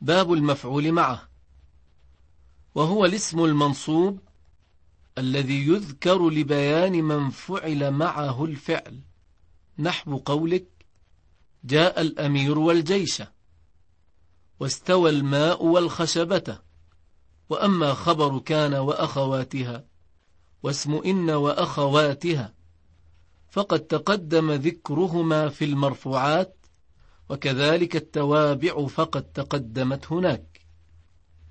باب المفعول معه. وهو الاسم المنصوب الذي يذكر لبيان من فعل معه الفعل. نحو قولك جاء الأمير والجيش واستوى الماء والخشبة وأما خبر كان وأخواتها واسم إن وأخواتها فقد تقدم ذكرهما في المرفوعات وكذلك التوابع فقد تقدمت هناك.